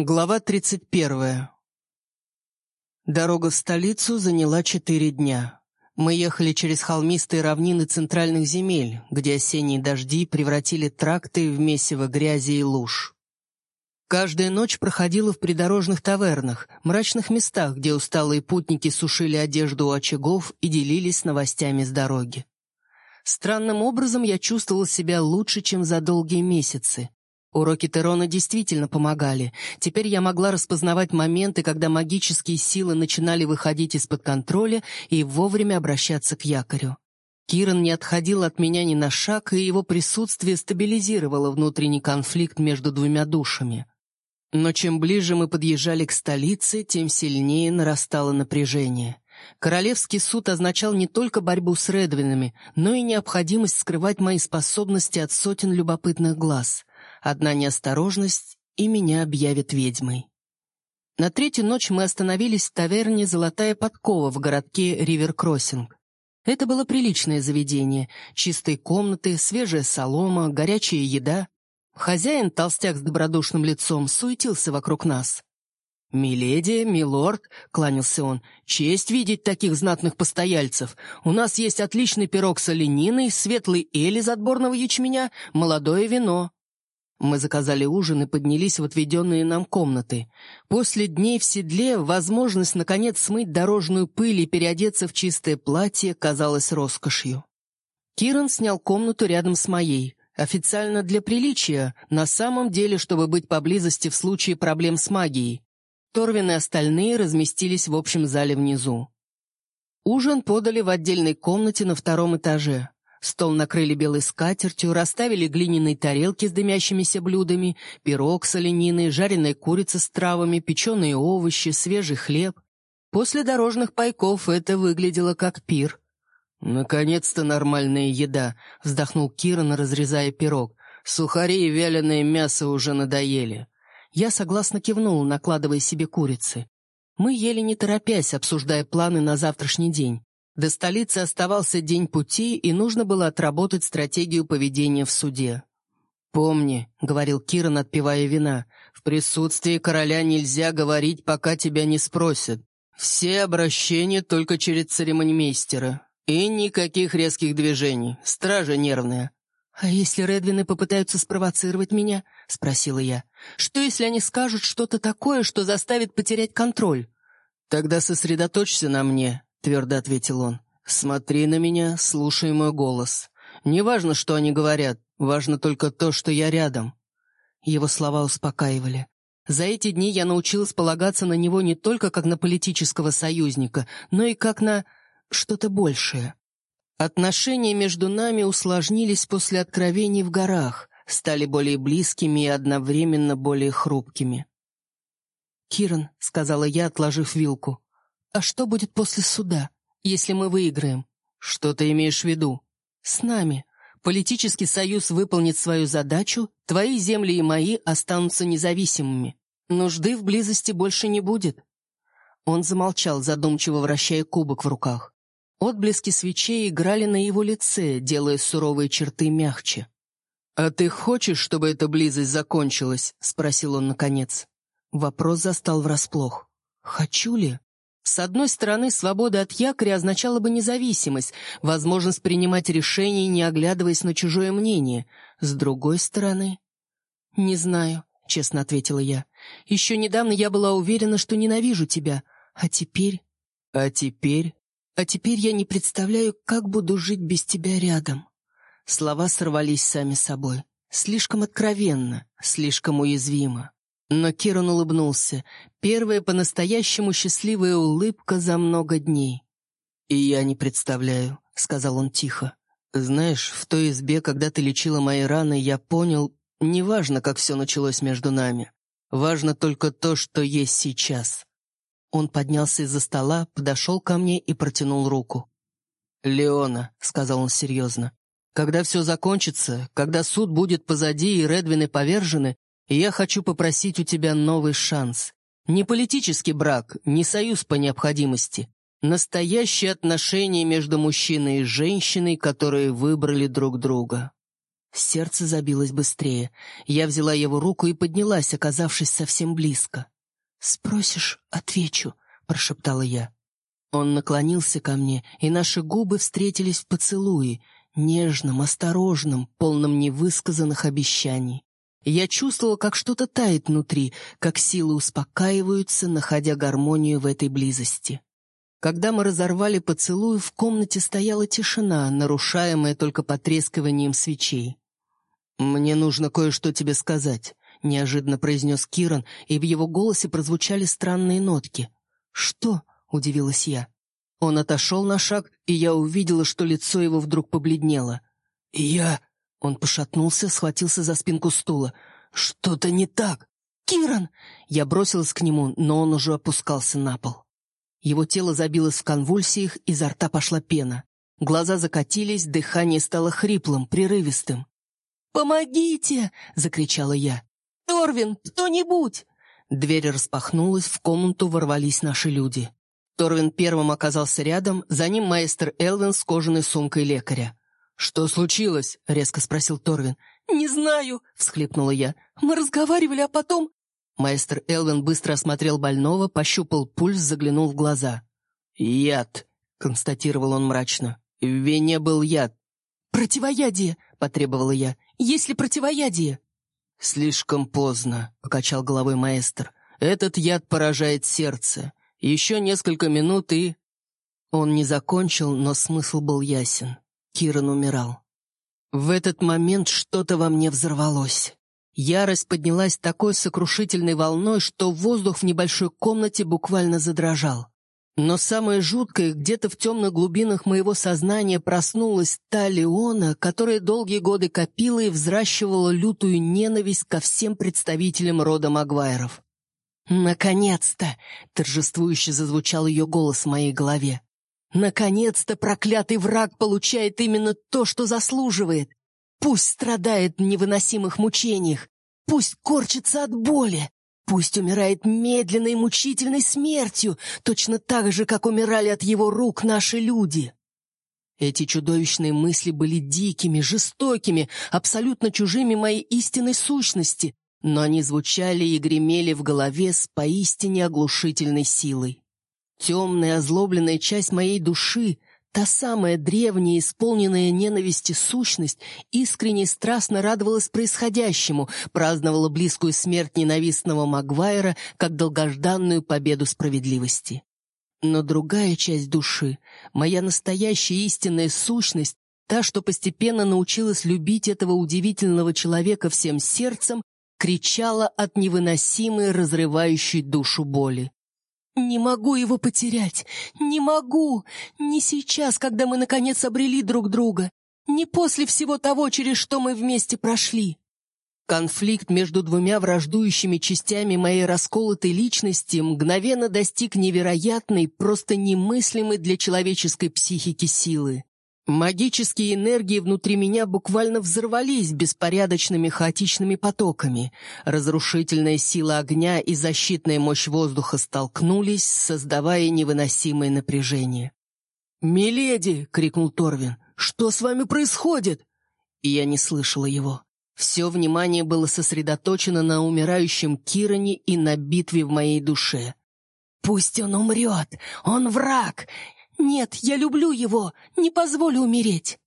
Глава 31. Дорога в столицу заняла четыре дня. Мы ехали через холмистые равнины центральных земель, где осенние дожди превратили тракты в месиво грязи и луж. Каждая ночь проходила в придорожных тавернах, мрачных местах, где усталые путники сушили одежду у очагов и делились новостями с дороги. Странным образом я чувствовал себя лучше, чем за долгие месяцы. Уроки Терона действительно помогали. Теперь я могла распознавать моменты, когда магические силы начинали выходить из-под контроля и вовремя обращаться к якорю. Киран не отходил от меня ни на шаг, и его присутствие стабилизировало внутренний конфликт между двумя душами. Но чем ближе мы подъезжали к столице, тем сильнее нарастало напряжение. Королевский суд означал не только борьбу с Редвинами, но и необходимость скрывать мои способности от сотен любопытных глаз. Одна неосторожность, и меня объявят ведьмой. На третью ночь мы остановились в таверне «Золотая подкова» в городке Риверкроссинг. Это было приличное заведение. Чистые комнаты, свежая солома, горячая еда. Хозяин, толстяк с добродушным лицом, суетился вокруг нас. «Миледи, милорд», — кланялся он, — «честь видеть таких знатных постояльцев. У нас есть отличный пирог с олениной, светлый эль из отборного ячменя, молодое вино». Мы заказали ужин и поднялись в отведенные нам комнаты. После дней в седле возможность, наконец, смыть дорожную пыль и переодеться в чистое платье казалась роскошью. Киран снял комнату рядом с моей. Официально для приличия, на самом деле, чтобы быть поблизости в случае проблем с магией. Торвин и остальные разместились в общем зале внизу. Ужин подали в отдельной комнате на втором этаже. Стол накрыли белой скатертью, расставили глиняные тарелки с дымящимися блюдами, пирог с олениной, жареная курица с травами, печеные овощи, свежий хлеб. После дорожных пайков это выглядело как пир. «Наконец-то нормальная еда», — вздохнул Киран, разрезая пирог. «Сухари и вяленое мясо уже надоели». Я согласно кивнул, накладывая себе курицы. Мы ели не торопясь, обсуждая планы на завтрашний день. До столицы оставался день пути, и нужно было отработать стратегию поведения в суде. «Помни», — говорил Киран, отпивая вина, — «в присутствии короля нельзя говорить, пока тебя не спросят. Все обращения только через церемонимейстера. И никаких резких движений. Стража нервная». «А если Редвины попытаются спровоцировать меня?» — спросила я. «Что, если они скажут что-то такое, что заставит потерять контроль?» «Тогда сосредоточься на мне», — твердо ответил он. «Смотри на меня, слушай мой голос. Не важно, что они говорят, важно только то, что я рядом». Его слова успокаивали. За эти дни я научилась полагаться на него не только как на политического союзника, но и как на что-то большее. Отношения между нами усложнились после откровений в горах, стали более близкими и одновременно более хрупкими. «Киран», — сказала я, отложив вилку, «А что будет после суда, если мы выиграем?» «Что ты имеешь в виду?» «С нами. Политический союз выполнит свою задачу, твои земли и мои останутся независимыми. Нужды в близости больше не будет». Он замолчал, задумчиво вращая кубок в руках. Отблески свечей играли на его лице, делая суровые черты мягче. «А ты хочешь, чтобы эта близость закончилась?» — спросил он наконец. Вопрос застал врасплох. «Хочу ли?» С одной стороны, свобода от якоря означала бы независимость, возможность принимать решения, не оглядываясь на чужое мнение. С другой стороны... «Не знаю», — честно ответила я. «Еще недавно я была уверена, что ненавижу тебя. А теперь...» «А теперь...» «А теперь я не представляю, как буду жить без тебя рядом». Слова сорвались сами собой. Слишком откровенно, слишком уязвимо. Но Киран улыбнулся. Первая по-настоящему счастливая улыбка за много дней. «И я не представляю», — сказал он тихо. «Знаешь, в той избе, когда ты лечила мои раны, я понял, неважно, как все началось между нами. Важно только то, что есть сейчас». Он поднялся из-за стола, подошел ко мне и протянул руку. «Леона», — сказал он серьезно, — «когда все закончится, когда суд будет позади и Редвины повержены, я хочу попросить у тебя новый шанс. Не политический брак, не союз по необходимости. Настоящие отношения между мужчиной и женщиной, которые выбрали друг друга. Сердце забилось быстрее. Я взяла его руку и поднялась, оказавшись совсем близко. «Спросишь — отвечу», — прошептала я. Он наклонился ко мне, и наши губы встретились в поцелуе, нежном, осторожном, полном невысказанных обещаний. Я чувствовала, как что-то тает внутри, как силы успокаиваются, находя гармонию в этой близости. Когда мы разорвали поцелуй, в комнате стояла тишина, нарушаемая только потрескиванием свечей. «Мне нужно кое-что тебе сказать», — неожиданно произнес Киран, и в его голосе прозвучали странные нотки. «Что?» — удивилась я. Он отошел на шаг, и я увидела, что лицо его вдруг побледнело. «Я...» — он пошатнулся, схватился за спинку стула. «Что-то не так!» «Киран!» Я бросилась к нему, но он уже опускался на пол. Его тело забилось в конвульсиях, изо рта пошла пена. Глаза закатились, дыхание стало хриплым, прерывистым. «Помогите!» — закричала я. «Торвин, кто-нибудь!» Дверь распахнулась, в комнату ворвались наши люди. Торвин первым оказался рядом, за ним маэстр Элвин с кожаной сумкой лекаря. «Что случилось?» — резко спросил Торвин. «Не знаю», — всхлипнула я. «Мы разговаривали, а потом...» Маэстр Элвин быстро осмотрел больного, пощупал пульс, заглянул в глаза. «Яд», — констатировал он мрачно. «В вене был яд». «Противоядие», — потребовала я. «Есть ли противоядие?» «Слишком поздно», — покачал головой маэстр. «Этот яд поражает сердце. Еще несколько минут и...» Он не закончил, но смысл был ясен. Киран умирал. В этот момент что-то во мне взорвалось. Ярость поднялась такой сокрушительной волной, что воздух в небольшой комнате буквально задрожал. Но самое жуткое, где-то в темных глубинах моего сознания проснулась та Леона, которая долгие годы копила и взращивала лютую ненависть ко всем представителям рода Магуайров. «Наконец-то!» — торжествующе зазвучал ее голос в моей голове. «Наконец-то проклятый враг получает именно то, что заслуживает! Пусть страдает в невыносимых мучениях, пусть корчится от боли, пусть умирает медленной мучительной смертью, точно так же, как умирали от его рук наши люди!» Эти чудовищные мысли были дикими, жестокими, абсолютно чужими моей истинной сущности, но они звучали и гремели в голове с поистине оглушительной силой. Темная, озлобленная часть моей души, та самая древняя, исполненная ненависти сущность, искренне и страстно радовалась происходящему, праздновала близкую смерть ненавистного Магуайра как долгожданную победу справедливости. Но другая часть души, моя настоящая истинная сущность, та, что постепенно научилась любить этого удивительного человека всем сердцем, кричала от невыносимой, разрывающей душу боли. «Не могу его потерять! Не могу! Не сейчас, когда мы, наконец, обрели друг друга! Не после всего того, через что мы вместе прошли!» Конфликт между двумя враждующими частями моей расколотой личности мгновенно достиг невероятной, просто немыслимой для человеческой психики силы. Магические энергии внутри меня буквально взорвались беспорядочными хаотичными потоками. Разрушительная сила огня и защитная мощь воздуха столкнулись, создавая невыносимое напряжение. «Миледи!» — крикнул Торвин. «Что с вами происходит?» И я не слышала его. Все внимание было сосредоточено на умирающем Киране и на битве в моей душе. «Пусть он умрет! Он враг! «Нет, я люблю его! Не позволю умереть!»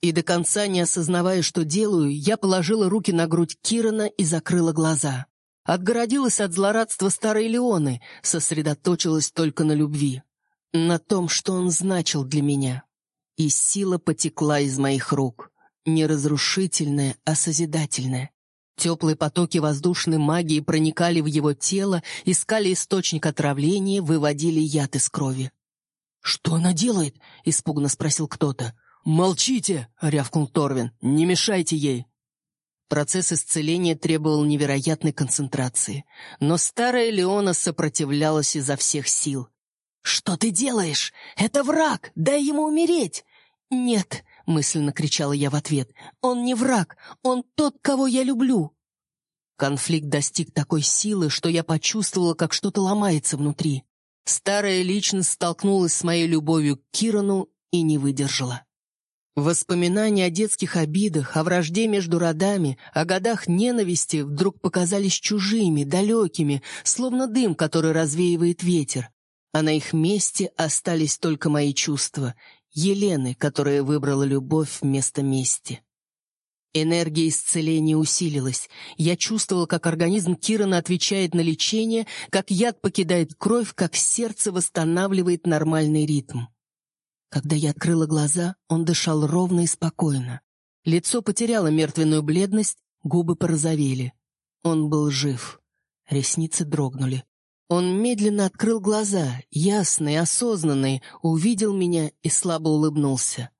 И до конца не осознавая, что делаю, я положила руки на грудь Кирана и закрыла глаза. Отгородилась от злорадства старой Леоны, сосредоточилась только на любви. На том, что он значил для меня. И сила потекла из моих рук. Не разрушительная, а созидательная. Теплые потоки воздушной магии проникали в его тело, искали источник отравления, выводили яд из крови. «Что она делает?» — испуганно спросил кто-то. «Молчите!» — рявкнул Торвин. «Не мешайте ей!» Процесс исцеления требовал невероятной концентрации, но старая Леона сопротивлялась изо всех сил. «Что ты делаешь? Это враг! Дай ему умереть!» «Нет!» — мысленно кричала я в ответ. «Он не враг! Он тот, кого я люблю!» Конфликт достиг такой силы, что я почувствовала, как что-то ломается внутри. Старая личность столкнулась с моей любовью к Кирану и не выдержала. Воспоминания о детских обидах, о вражде между родами, о годах ненависти вдруг показались чужими, далекими, словно дым, который развеивает ветер. А на их месте остались только мои чувства, Елены, которая выбрала любовь вместо мести. Энергия исцеления усилилась. Я чувствовала, как организм Кирана отвечает на лечение, как яд покидает кровь, как сердце восстанавливает нормальный ритм. Когда я открыла глаза, он дышал ровно и спокойно. Лицо потеряло мертвенную бледность, губы порозовели. Он был жив. Ресницы дрогнули. Он медленно открыл глаза, ясный, осознанный, увидел меня и слабо улыбнулся.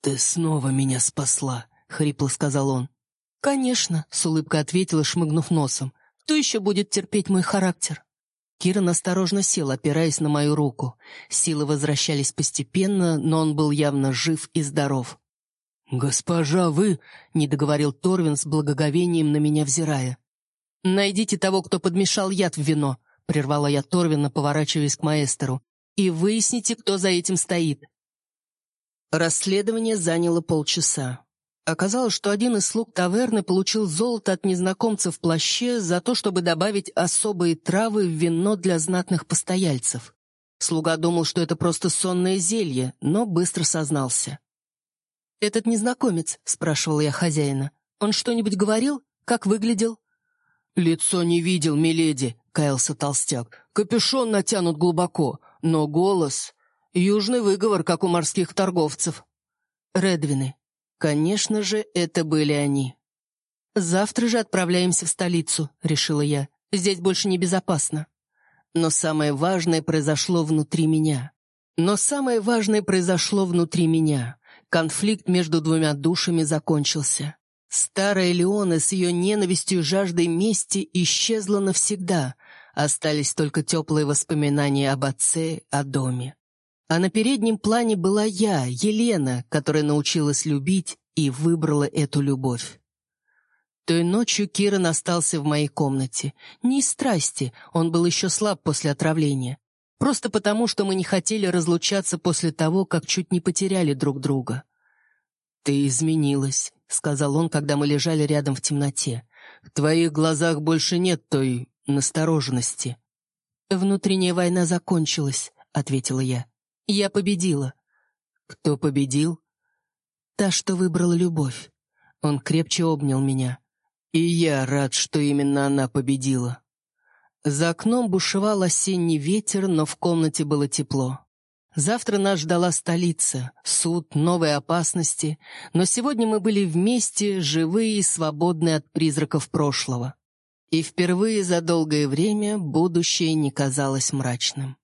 «Ты снова меня спасла», — хрипло сказал он. «Конечно», — с улыбкой ответила, шмыгнув носом. «Кто еще будет терпеть мой характер?» Киран осторожно сел, опираясь на мою руку. Силы возвращались постепенно, но он был явно жив и здоров. «Госпожа, вы...» — не договорил Торвин с благоговением на меня взирая. «Найдите того, кто подмешал яд в вино», — прервала я Торвина, поворачиваясь к маэстеру, «и выясните, кто за этим стоит». Расследование заняло полчаса. Оказалось, что один из слуг таверны получил золото от незнакомца в плаще за то, чтобы добавить особые травы в вино для знатных постояльцев. Слуга думал, что это просто сонное зелье, но быстро сознался. «Этот незнакомец?» — спрашивал я хозяина. «Он что-нибудь говорил? Как выглядел?» «Лицо не видел, миледи», — каялся толстяк. «Капюшон натянут глубоко, но голос...» «Южный выговор, как у морских торговцев». «Редвины», Конечно же, это были они. «Завтра же отправляемся в столицу», — решила я. «Здесь больше небезопасно». Но самое важное произошло внутри меня. Но самое важное произошло внутри меня. Конфликт между двумя душами закончился. Старая Леона с ее ненавистью и жаждой мести исчезла навсегда. Остались только теплые воспоминания об отце, о доме. А на переднем плане была я, Елена, которая научилась любить и выбрала эту любовь. Той ночью Киран остался в моей комнате. Не из страсти, он был еще слаб после отравления. Просто потому, что мы не хотели разлучаться после того, как чуть не потеряли друг друга. «Ты изменилась», — сказал он, когда мы лежали рядом в темноте. «В твоих глазах больше нет той настороженности». «Внутренняя война закончилась», — ответила я. Я победила. Кто победил? Та, что выбрала любовь. Он крепче обнял меня. И я рад, что именно она победила. За окном бушевал осенний ветер, но в комнате было тепло. Завтра нас ждала столица, суд, новые опасности, но сегодня мы были вместе, живые и свободные от призраков прошлого. И впервые за долгое время будущее не казалось мрачным.